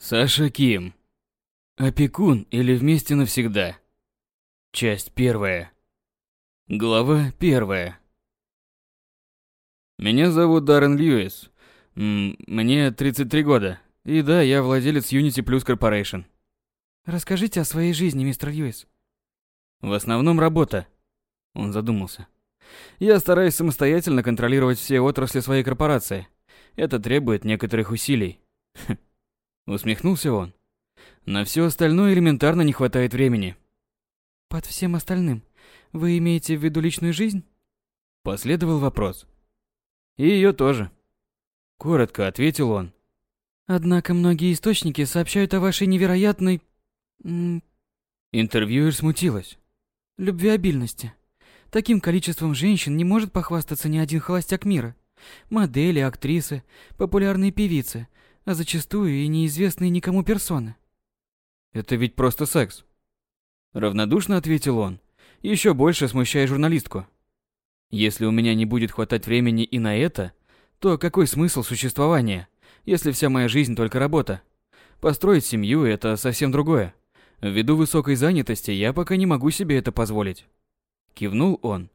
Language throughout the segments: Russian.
Саша Ким. Опекун или вместе навсегда. Часть первая. Глава первая. Меня зовут Даррен Льюис. Мне 33 года. И да, я владелец Unity Plus Corporation. Расскажите о своей жизни, мистер Льюис. В основном работа. Он задумался. Я стараюсь самостоятельно контролировать все отрасли своей корпорации. Это требует некоторых усилий. Усмехнулся он. На все остальное элементарно не хватает времени. Под всем остальным вы имеете в виду личную жизнь? Последовал вопрос. И ее тоже. Коротко ответил он. Однако многие источники сообщают о вашей невероятной... Интервьюер смутилась. Любвеобильности. Таким количеством женщин не может похвастаться ни один холостяк мира. Модели, актрисы, популярные певицы, а зачастую и неизвестные никому персоны. Это ведь просто секс. Равнодушно ответил он, еще больше смущая журналистку. Если у меня не будет хватать времени и на это, то какой смысл существования, если вся моя жизнь только работа? Построить семью – это совсем другое. Ввиду высокой занятости я пока не могу себе это позволить. Кивнул он.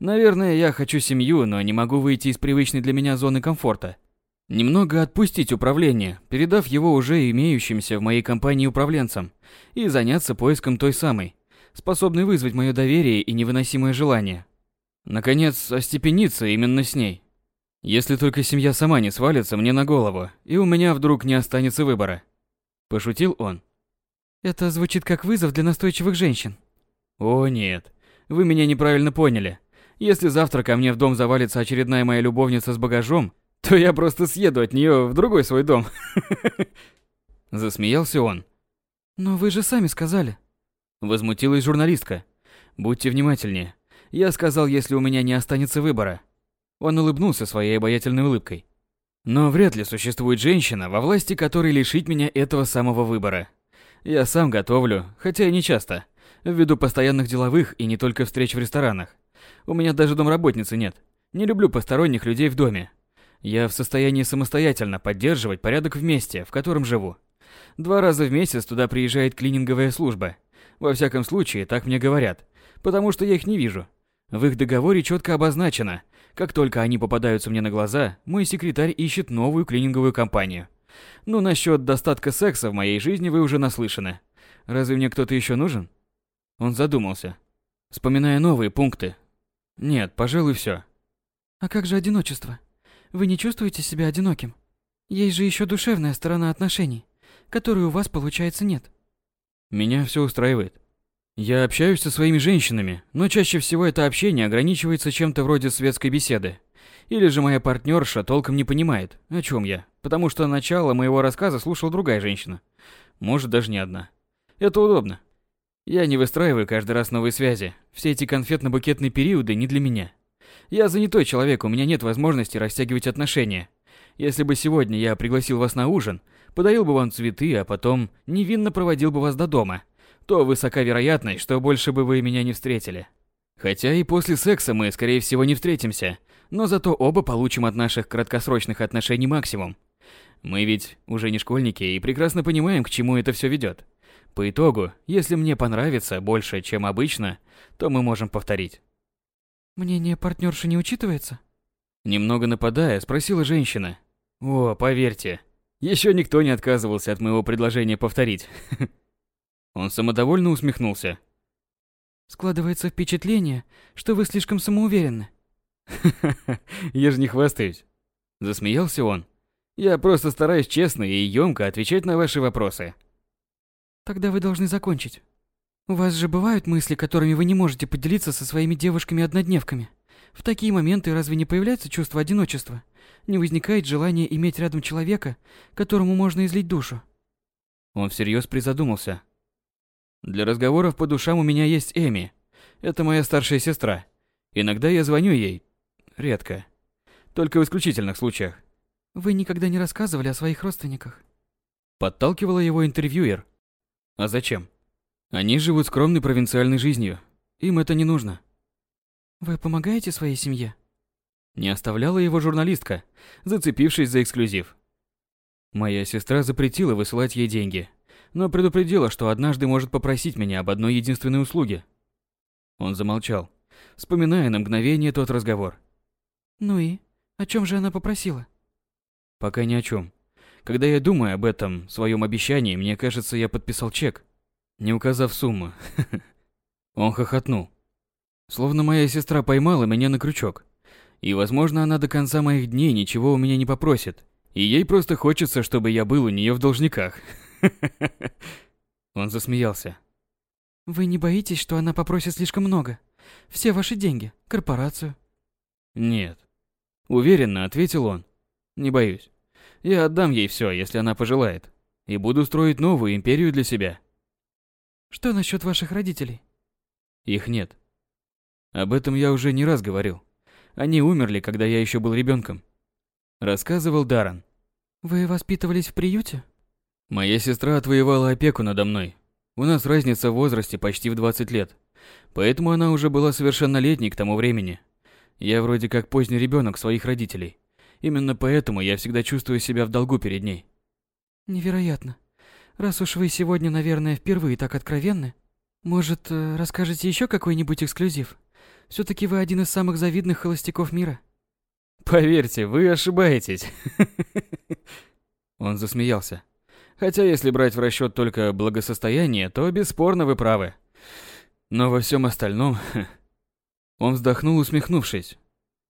Наверное, я хочу семью, но не могу выйти из привычной для меня зоны комфорта. Немного отпустить управление, передав его уже имеющимся в моей компании управленцам, и заняться поиском той самой, способной вызвать мое доверие и невыносимое желание. Наконец, остепениться именно с ней. Если только семья сама не свалится мне на голову, и у меня вдруг не останется выбора. Пошутил он. Это звучит как вызов для настойчивых женщин. О нет, вы меня неправильно поняли. Если завтра ко мне в дом завалится очередная моя любовница с багажом, то я просто съеду от нее в другой свой дом. Засмеялся он. Но вы же сами сказали. Возмутилась журналистка. Будьте внимательнее. Я сказал, если у меня не останется выбора. Он улыбнулся своей обаятельной улыбкой. Но вряд ли существует женщина, во власти которой лишить меня этого самого выбора. Я сам готовлю, хотя и не часто, ввиду постоянных деловых и не только встреч в ресторанах. У меня даже домработницы нет. Не люблю посторонних людей в доме, я в состоянии самостоятельно поддерживать порядок в месте, в котором живу. Два раза в месяц туда приезжает клининговая служба. Во всяком случае, так мне говорят, потому что я их не вижу. В их договоре четко обозначено, как только они попадаются мне на глаза, мой секретарь ищет новую клининговую компанию. Ну, насчет достатка секса в моей жизни вы уже наслышаны. Разве мне кто-то еще нужен? Он задумался, вспоминая новые пункты. Нет, пожалуй, все. А как же одиночество? Вы не чувствуете себя одиноким? Есть же еще душевная сторона отношений, которой у вас, получается, нет. Меня все устраивает. Я общаюсь со своими женщинами, но чаще всего это общение ограничивается чем-то вроде светской беседы. Или же моя партнерша толком не понимает, о чем я, потому что начало моего рассказа слушала другая женщина. Может, даже не одна. Это удобно. Я не выстраиваю каждый раз новые связи. Все эти конфетно-букетные периоды не для меня. Я занятой человек, у меня нет возможности растягивать отношения. Если бы сегодня я пригласил вас на ужин, подарил бы вам цветы, а потом невинно проводил бы вас до дома, то высока вероятность, что больше бы вы меня не встретили. Хотя и после секса мы, скорее всего, не встретимся, но зато оба получим от наших краткосрочных отношений максимум. Мы ведь уже не школьники и прекрасно понимаем, к чему это все ведет. По итогу, если мне понравится больше, чем обычно, то мы можем повторить. Мнение партнерши не учитывается? Немного нападая, спросила женщина. О, поверьте, еще никто не отказывался от моего предложения повторить. Он самодовольно усмехнулся. Складывается впечатление, что вы слишком самоуверенны. Я же не хвастаюсь. Засмеялся он. Я просто стараюсь честно и емко отвечать на ваши вопросы. Тогда вы должны закончить. У вас же бывают мысли, которыми вы не можете поделиться со своими девушками-однодневками. В такие моменты разве не появляется чувство одиночества? Не возникает желания иметь рядом человека, которому можно излить душу? Он всерьез призадумался. Для разговоров по душам у меня есть Эми. Это моя старшая сестра. Иногда я звоню ей. Редко. Только в исключительных случаях. Вы никогда не рассказывали о своих родственниках? Подталкивала его интервьюер. А зачем? Они живут скромной провинциальной жизнью. Им это не нужно. Вы помогаете своей семье? Не оставляла его журналистка, зацепившись за эксклюзив. Моя сестра запретила высылать ей деньги, но предупредила, что однажды может попросить меня об одной единственной услуге. Он замолчал, вспоминая на мгновение тот разговор. Ну и? О чем же она попросила? Пока ни о чем. Когда я думаю об этом, своем обещании, мне кажется, я подписал чек, не указав сумму. Он хохотнул. Словно моя сестра поймала меня на крючок. И, возможно, она до конца моих дней ничего у меня не попросит. И ей просто хочется, чтобы я был у нее в должниках. Он засмеялся. Вы не боитесь, что она попросит слишком много? Все ваши деньги, корпорацию? Нет. Уверенно ответил он. Не боюсь. Я отдам ей все, если она пожелает. И буду строить новую империю для себя. Что насчет ваших родителей? Их нет. Об этом я уже не раз говорил. Они умерли, когда я еще был ребенком. Рассказывал Даран. Вы воспитывались в приюте? Моя сестра отвоевала опеку надо мной. У нас разница в возрасте почти в 20 лет. Поэтому она уже была совершеннолетней к тому времени. Я вроде как поздний ребенок своих родителей. Именно поэтому я всегда чувствую себя в долгу перед ней. Невероятно. Раз уж вы сегодня, наверное, впервые так откровенны, может, э, расскажете еще какой-нибудь эксклюзив? все таки вы один из самых завидных холостяков мира. Поверьте, вы ошибаетесь. Он засмеялся. Хотя если брать в расчет только благосостояние, то бесспорно вы правы. Но во всем остальном... Он вздохнул, усмехнувшись.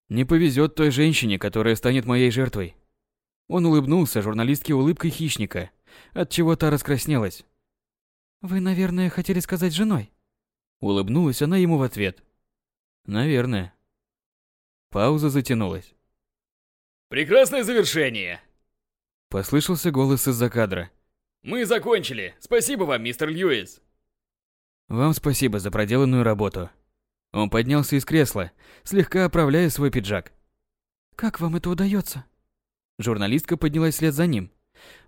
Не повезет той женщине, которая станет моей жертвой. Он улыбнулся журналистке улыбкой хищника, от чего та раскраснелась. Вы, наверное, хотели сказать женой? Улыбнулась она ему в ответ. Наверное. Пауза затянулась. Прекрасное завершение. Послышался голос из-за кадра. Мы закончили. Спасибо вам, мистер Льюис. Вам спасибо за проделанную работу. Он поднялся из кресла, слегка оправляя свой пиджак. Как вам это удается? Журналистка поднялась вслед за ним.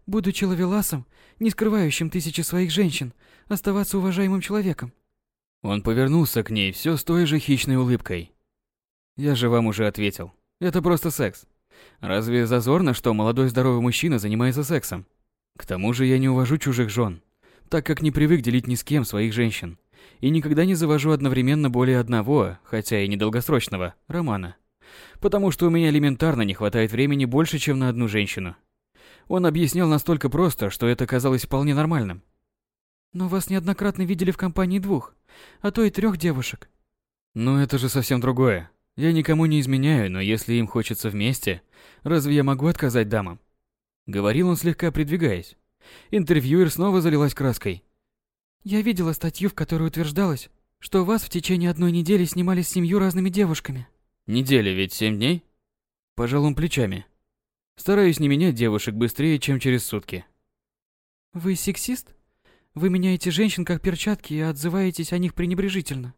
Будучи ловеласом, не скрывающим тысячи своих женщин, оставаться уважаемым человеком. Он повернулся к ней все с той же хищной улыбкой. Я же вам уже ответил. Это просто секс. Разве зазорно, что молодой здоровый мужчина занимается сексом? К тому же я не увожу чужих жен, так как не привык делить ни с кем своих женщин. И никогда не завожу одновременно более одного, хотя и недолгосрочного, романа. Потому что у меня элементарно не хватает времени больше, чем на одну женщину. Он объяснял настолько просто, что это казалось вполне нормальным. Но вас неоднократно видели в компании двух, а то и трех девушек. Ну это же совсем другое. Я никому не изменяю, но если им хочется вместе, разве я могу отказать дамам? Говорил он слегка придвигаясь. Интервьюер снова залилась краской. Я видела статью, в которой утверждалось, что вас в течение одной недели снимали с семью разными девушками. Неделя ведь семь дней? Пожал он плечами. Стараюсь не менять девушек быстрее, чем через сутки. Вы сексист? Вы меняете женщин как перчатки и отзываетесь о них пренебрежительно.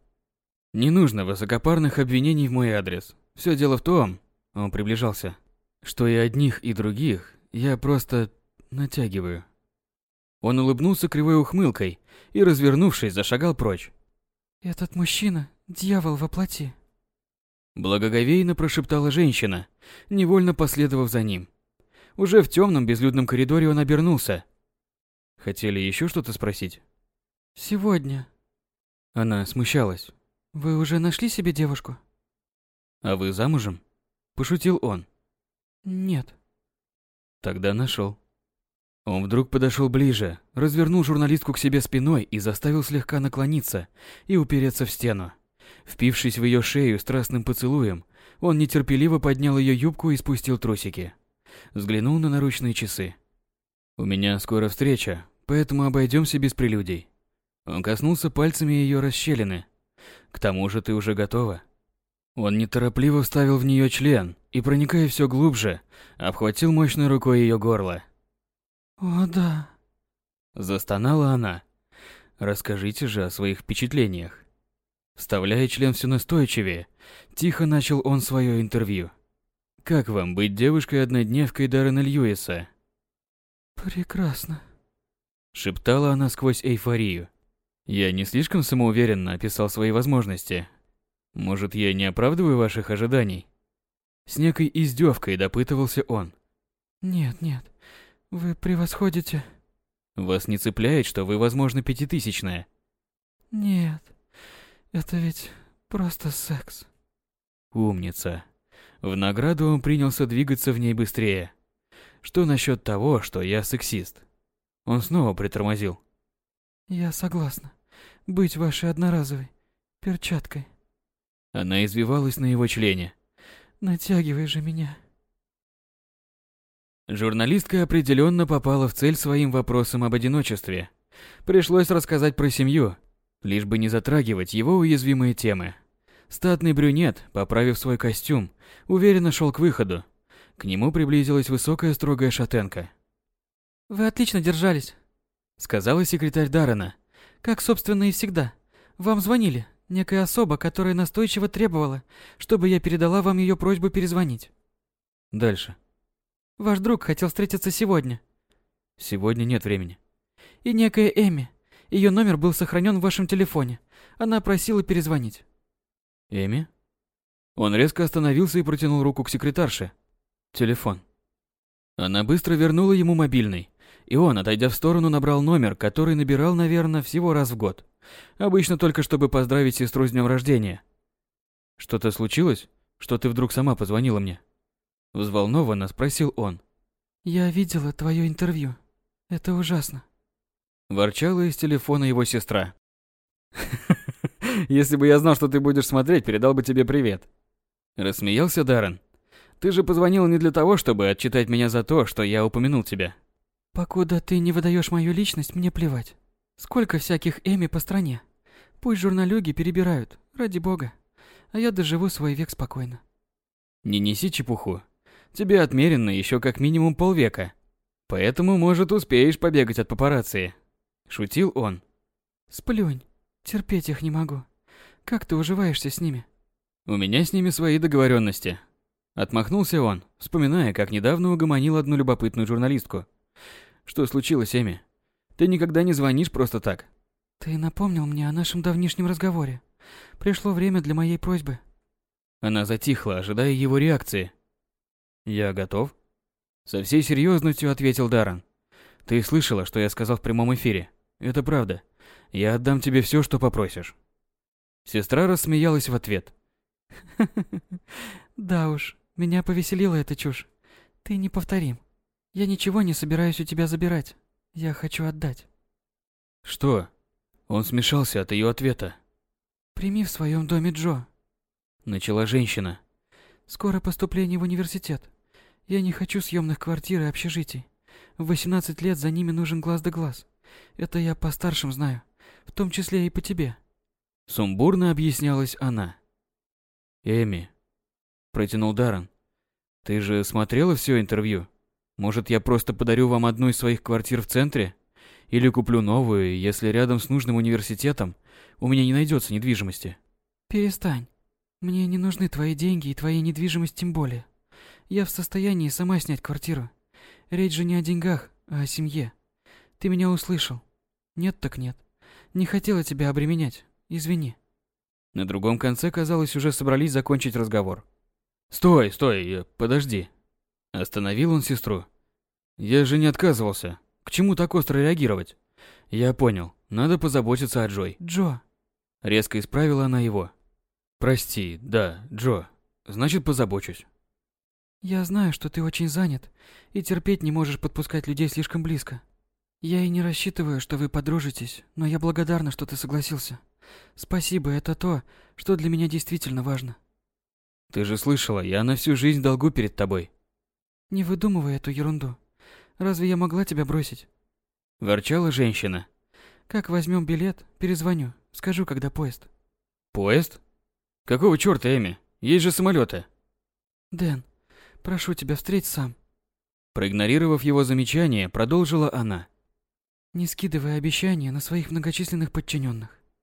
Не нужно высокопарных обвинений в мой адрес. Все дело в том, он приближался, что и одних, и других я просто натягиваю. Он улыбнулся кривой ухмылкой и, развернувшись, зашагал прочь. Этот мужчина – дьявол во плоти. Благоговейно прошептала женщина, невольно последовав за ним. Уже в темном безлюдном коридоре он обернулся. Хотели еще что-то спросить? Сегодня. Она смущалась. Вы уже нашли себе девушку? А вы замужем? Пошутил он. Нет. Тогда нашел. Он вдруг подошел ближе, развернул журналистку к себе спиной и заставил слегка наклониться и упереться в стену. Впившись в ее шею страстным поцелуем, он нетерпеливо поднял ее юбку и спустил трусики. Взглянул на наручные часы. «У меня скоро встреча, поэтому обойдемся без прелюдий». Он коснулся пальцами ее расщелины, к тому же ты уже готова. Он неторопливо вставил в нее член и, проникая все глубже, обхватил мощной рукой ее горло. «О, да», – застонала она. «Расскажите же о своих впечатлениях». Вставляя член все настойчивее, тихо начал он свое интервью. «Как вам быть девушкой-однодневкой Даррена Льюиса?» «Прекрасно», – шептала она сквозь эйфорию. Я не слишком самоуверенно описал свои возможности. Может, я не оправдываю ваших ожиданий? С некой издевкой допытывался он. Нет, нет. Вы превосходите. Вас не цепляет, что вы, возможно, пятитысячная? Нет. Это ведь просто секс. Умница. В награду он принялся двигаться в ней быстрее. Что насчет того, что я сексист? Он снова притормозил. Я согласна. Быть вашей одноразовой перчаткой. Она извивалась на его члене. Натягивай же меня. Журналистка определенно попала в цель своим вопросом об одиночестве. Пришлось рассказать про семью, лишь бы не затрагивать его уязвимые темы. Статный брюнет, поправив свой костюм, уверенно шел к выходу. К нему приблизилась высокая строгая шатенка. «Вы отлично держались», — сказала секретарь Даррена. «Как, собственно, и всегда. Вам звонили. Некая особа, которая настойчиво требовала, чтобы я передала вам ее просьбу перезвонить». Дальше. Ваш друг хотел встретиться сегодня. Сегодня нет времени. И некая Эми. Ее номер был сохранен в вашем телефоне. Она просила перезвонить. Эми? Он резко остановился и протянул руку к секретарше. Телефон. Она быстро вернула ему мобильный, и он, отойдя в сторону, набрал номер, который набирал, наверное, всего раз в год. Обычно только чтобы поздравить сестру с днем рождения. Что-то случилось? Что ты вдруг сама позвонила мне? Взволнованно спросил он. «Я видела твое интервью. Это ужасно». Ворчала из телефона его сестра. «Если бы я знал, что ты будешь смотреть, передал бы тебе привет». Рассмеялся Даррен. «Ты же позвонила не для того, чтобы отчитать меня за то, что я упомянул тебя». «Покуда ты не выдаешь мою личность, мне плевать. Сколько всяких Эми по стране. Пусть журналюги перебирают, ради бога. А я доживу свой век спокойно». «Не неси чепуху. Тебе отмерено еще как минимум полвека. Поэтому, может, успеешь побегать от папарацци. Шутил он. Сплюнь. Терпеть их не могу. Как ты уживаешься с ними? У меня с ними свои договоренности. Отмахнулся он, вспоминая, как недавно угомонил одну любопытную журналистку. Что случилось, Эми? Ты никогда не звонишь просто так. Ты напомнил мне о нашем давнишнем разговоре. Пришло время для моей просьбы. Она затихла, ожидая его реакции. «Я готов?» Со всей серьезностью ответил Даррен. «Ты слышала, что я сказал в прямом эфире. Это правда. Я отдам тебе все, что попросишь». Сестра рассмеялась в ответ. «Да уж, меня повеселила эта чушь. Ты неповторим. Я ничего не собираюсь у тебя забирать. Я хочу отдать». «Что?» Он смешался от ее ответа. «Прими в своем доме Джо». Начала женщина. Скоро поступление в университет. Я не хочу съемных квартир и общежитий. В 18 лет за ними нужен глаз да глаз. Это я по старшим знаю, в том числе и по тебе. Сумбурно объяснялась она. Эми, протянул Даррен. Ты же смотрела все интервью? Может, я просто подарю вам одну из своих квартир в центре? Или куплю новую, если рядом с нужным университетом у меня не найдется недвижимости? Перестань. Мне не нужны твои деньги и твоя недвижимость тем более. Я в состоянии сама снять квартиру. Речь же не о деньгах, а о семье. Ты меня услышал. Нет так нет. Не хотела тебя обременять. Извини. На другом конце, казалось, уже собрались закончить разговор. Стой, стой, подожди. Остановил он сестру. Я же не отказывался. К чему так остро реагировать? Я понял. Надо позаботиться о Джой. Джо. Резко исправила она его. Прости, да, Джо. Значит, позабочусь. Я знаю, что ты очень занят и терпеть не можешь подпускать людей слишком близко. Я и не рассчитываю, что вы подружитесь, но я благодарна, что ты согласился. Спасибо, это то, что для меня действительно важно. Ты же слышала, я на всю жизнь долгу перед тобой. Не выдумывай эту ерунду. Разве я могла тебя бросить? Ворчала женщина. Как возьмем билет, перезвоню, скажу, когда поезд. Поезд? Какого чёрта, Эми? Есть же самолеты. Дэн, прошу тебя, встреть сам. Проигнорировав его замечание, продолжила она. Не скидывай обещания на своих многочисленных подчиненных.